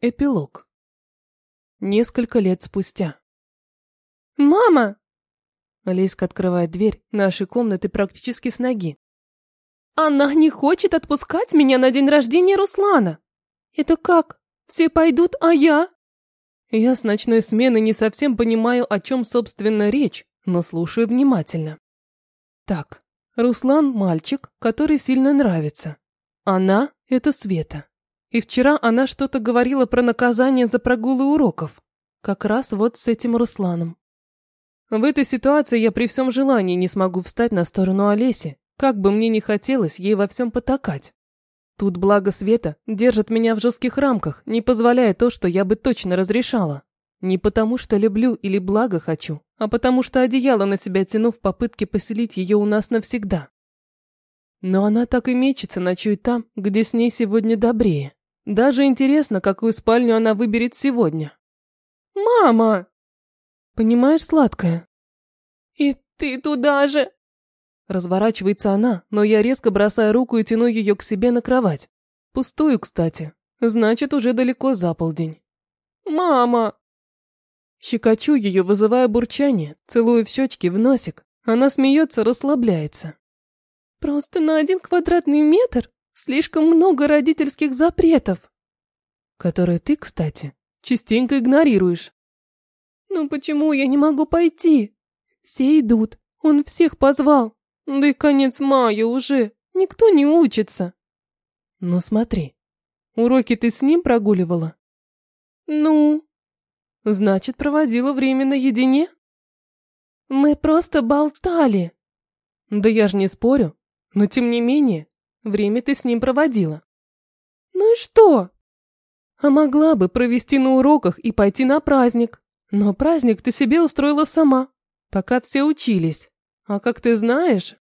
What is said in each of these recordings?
Эпилог. Несколько лет спустя. «Мама!» Алиска открывает дверь нашей комнаты практически с ноги. «Она не хочет отпускать меня на день рождения Руслана! Это как? Все пойдут, а я?» Я с ночной смены не совсем понимаю, о чем, собственно, речь, но слушаю внимательно. Так, Руслан – мальчик, который сильно нравится. Она – это Света. И вчера она что-то говорила про наказание за прогулы уроков. Как раз вот с этим Русланом. В этой ситуации я при всем желании не смогу встать на сторону Олеси, как бы мне ни хотелось ей во всем потакать. Тут благо Света держит меня в жестких рамках, не позволяя то, что я бы точно разрешала. Не потому что люблю или благо хочу, а потому что одеяло на себя тяну в попытке поселить ее у нас навсегда. Но она так и мечется, ночует там, где с ней сегодня добрее. Даже интересно, какую спальню она выберет сегодня. «Мама!» «Понимаешь, сладкая?» «И ты туда же!» Разворачивается она, но я резко бросаю руку и тяну ее к себе на кровать. Пустую, кстати. Значит, уже далеко за полдень. «Мама!» Щекочу ее, вызывая бурчание, целую в щечки, в носик. Она смеется, расслабляется. «Просто на один квадратный метр Слишком много родительских запретов. Которые ты, кстати, частенько игнорируешь. Ну почему я не могу пойти? Все идут, он всех позвал. Да и конец мая уже, никто не учится. Ну смотри, уроки ты с ним прогуливала? Ну? Значит, проводила время наедине? Мы просто болтали. Да я же не спорю, но тем не менее, Время ты с ним проводила. Ну и что? А могла бы провести на уроках и пойти на праздник. Но праздник ты себе устроила сама, пока все учились. А как ты знаешь,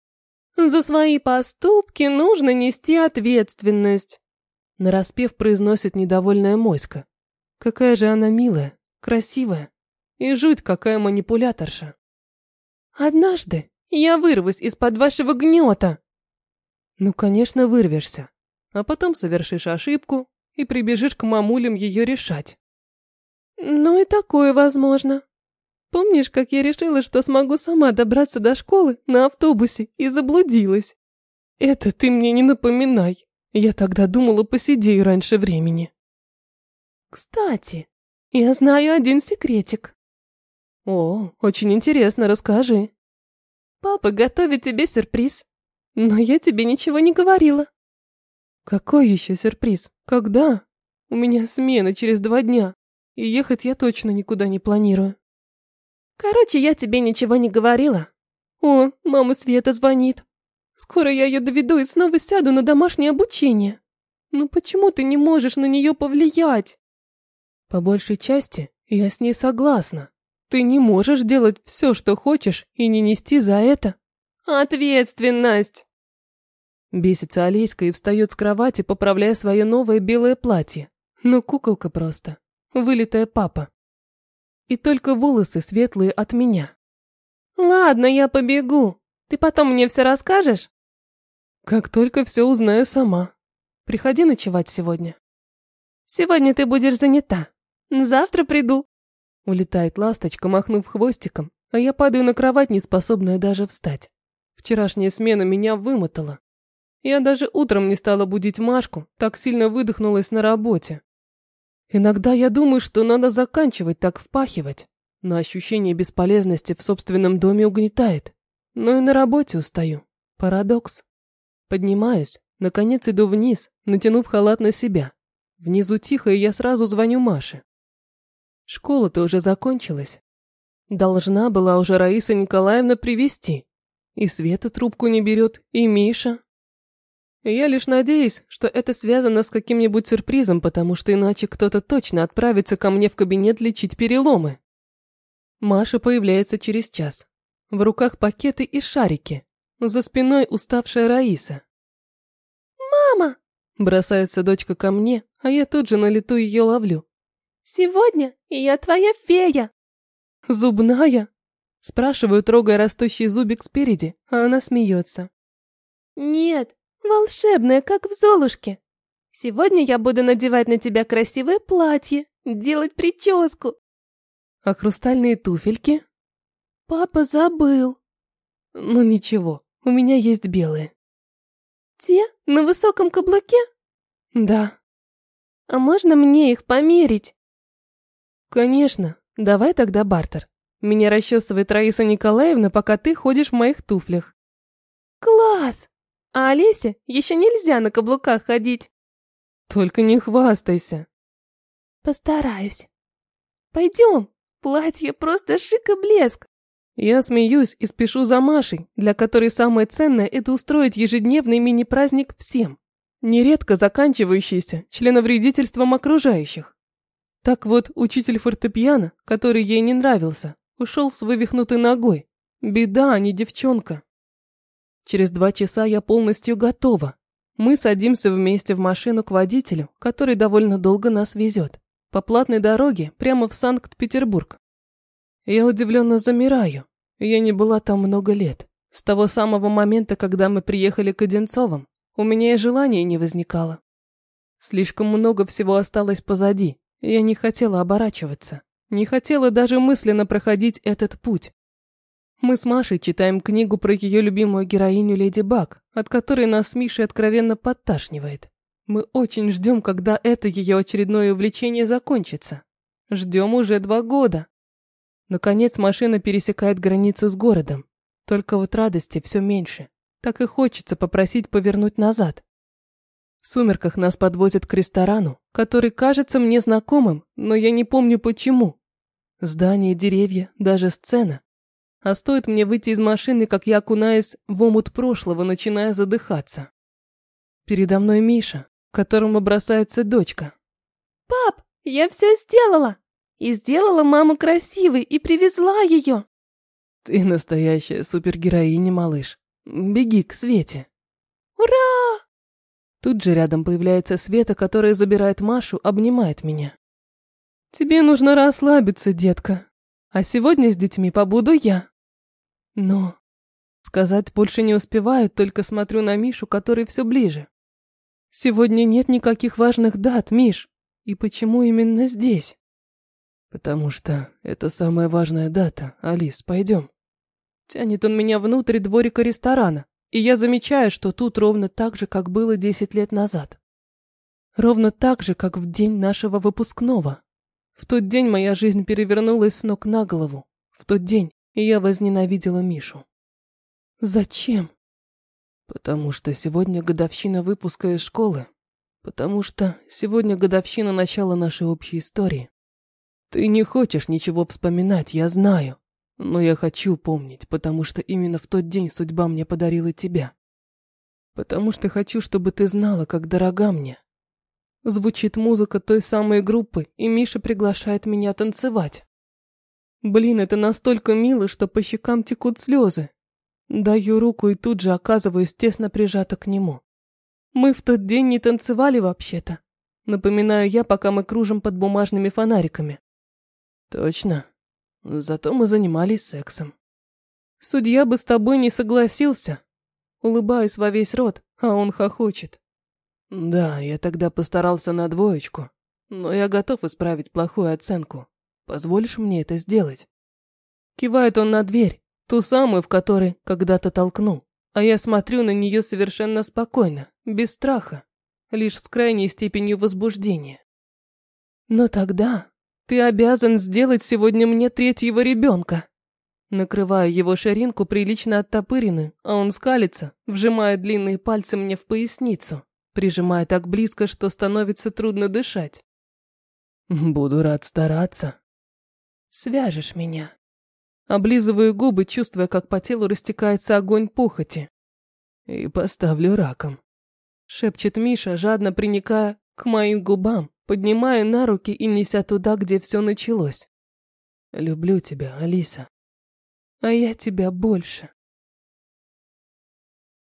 за свои поступки нужно нести ответственность. Нараспев произносит недовольная моська. Какая же она милая, красивая. И жуть какая манипуляторша. Однажды я вырвусь из-под вашего гнета. Ну, конечно, вырвешься. А потом совершишь ошибку и прибежишь к мамулям ее решать. Ну и такое возможно. Помнишь, как я решила, что смогу сама добраться до школы на автобусе и заблудилась? Это ты мне не напоминай. Я тогда думала, посидею раньше времени. Кстати, я знаю один секретик. О, очень интересно, расскажи. Папа готовит тебе сюрприз. Но я тебе ничего не говорила. Какой еще сюрприз? Когда? У меня смена через два дня, и ехать я точно никуда не планирую. Короче, я тебе ничего не говорила. О, мама Света звонит. Скоро я ее доведу и снова сяду на домашнее обучение. Ну почему ты не можешь на нее повлиять? По большей части я с ней согласна. Ты не можешь делать все, что хочешь, и не нести за это ответственность. Бесится Алиска и встает с кровати, поправляя свое новое белое платье. Ну, куколка просто. Вылитая папа. И только волосы светлые от меня. Ладно, я побегу. Ты потом мне все расскажешь? Как только все узнаю сама. Приходи ночевать сегодня. Сегодня ты будешь занята. Завтра приду. Улетает ласточка, махнув хвостиком, а я падаю на кровать, не способная даже встать. Вчерашняя смена меня вымотала. Я даже утром не стала будить Машку, так сильно выдохнулась на работе. Иногда я думаю, что надо заканчивать так впахивать, но ощущение бесполезности в собственном доме угнетает. Но и на работе устаю. Парадокс. Поднимаюсь, наконец иду вниз, натянув халат на себя. Внизу тихо, и я сразу звоню Маше. Школа-то уже закончилась. Должна была уже Раиса Николаевна привести. И Света трубку не берет, и Миша. Я лишь надеюсь, что это связано с каким-нибудь сюрпризом, потому что иначе кто-то точно отправится ко мне в кабинет лечить переломы. Маша появляется через час. В руках пакеты и шарики. За спиной уставшая Раиса. «Мама!» Бросается дочка ко мне, а я тут же на лету ее ловлю. «Сегодня я твоя фея!» «Зубная?» Спрашиваю, трогая растущий зубик спереди, а она смеется. Нет, волшебная, как в Золушке. Сегодня я буду надевать на тебя красивое платье, делать прическу. А хрустальные туфельки? Папа забыл. Ну ничего, у меня есть белые. Те на высоком каблуке? Да. А можно мне их померить? Конечно. Давай тогда бартер. Меня расчесывает Раиса Николаевна, пока ты ходишь в моих туфлях. Класс! А Олесе еще нельзя на каблуках ходить. Только не хвастайся. Постараюсь. Пойдем. Платье просто шик и блеск. Я смеюсь и спешу за Машей, для которой самое ценное – это устроить ежедневный мини-праздник всем, нередко заканчивающийся членовредительством окружающих. Так вот, учитель фортепиано, который ей не нравился, ушел с вывихнутой ногой. Беда, а не девчонка. Через два часа я полностью готова. Мы садимся вместе в машину к водителю, который довольно долго нас везет. По платной дороге прямо в Санкт-Петербург. Я удивленно замираю. Я не была там много лет. С того самого момента, когда мы приехали к Одинцовым, у меня и желания не возникало. Слишком много всего осталось позади, я не хотела оборачиваться. Не хотела даже мысленно проходить этот путь. Мы с Машей читаем книгу про ее любимую героиню Леди Баг, от которой нас с Мишей откровенно подташнивает. Мы очень ждем, когда это ее очередное увлечение закончится. Ждем уже два года. Наконец машина пересекает границу с городом. Только вот радости все меньше. Так и хочется попросить повернуть назад. В сумерках нас подвозят к ресторану, который кажется мне знакомым, но я не помню почему. Здания, деревья, даже сцена. А стоит мне выйти из машины, как я окунаюсь в омут прошлого, начиная задыхаться. Передо мной Миша, к которому бросается дочка. «Пап, я все сделала!» И сделала маму красивой и привезла ее. Ты настоящая супергероиня, малыш. Беги к Свете. Ура! Тут же рядом появляется Света, которая забирает Машу, обнимает меня. Тебе нужно расслабиться, детка. А сегодня с детьми побуду я. Но... Сказать больше не успеваю, только смотрю на Мишу, который все ближе. Сегодня нет никаких важных дат, Миш. И почему именно здесь? Потому что это самая важная дата. Алис, пойдем. Тянет он меня внутрь дворика ресторана, и я замечаю, что тут ровно так же, как было десять лет назад. Ровно так же, как в день нашего выпускного. В тот день моя жизнь перевернулась с ног на голову. В тот день я возненавидела Мишу. Зачем? Потому что сегодня годовщина выпуска из школы. Потому что сегодня годовщина начала нашей общей истории. Ты не хочешь ничего вспоминать, я знаю. Но я хочу помнить, потому что именно в тот день судьба мне подарила тебя. Потому что хочу, чтобы ты знала, как дорога мне. Звучит музыка той самой группы, и Миша приглашает меня танцевать. Блин, это настолько мило, что по щекам текут слезы. Даю руку и тут же оказываюсь тесно прижата к нему. Мы в тот день не танцевали вообще-то. Напоминаю я, пока мы кружим под бумажными фонариками. Точно. Зато мы занимались сексом. Судья бы с тобой не согласился. Улыбаюсь во весь рот, а он хохочет. Да, я тогда постарался на двоечку, но я готов исправить плохую оценку. Позволишь мне это сделать? Кивает он на дверь, ту самую, в которой когда-то толкнул. А я смотрю на нее совершенно спокойно, без страха, лишь с крайней степенью возбуждения. Но тогда ты обязан сделать сегодня мне третьего ребенка. Накрываю его ширинку прилично оттопыренную, а он скалится, вжимая длинные пальцы мне в поясницу, прижимая так близко, что становится трудно дышать. Буду рад стараться. Свяжешь меня. Облизываю губы, чувствуя, как по телу растекается огонь похоти. И поставлю раком. Шепчет Миша, жадно приникая к моим губам, поднимая на руки и неся туда, где все началось. Люблю тебя, Алиса. А я тебя больше.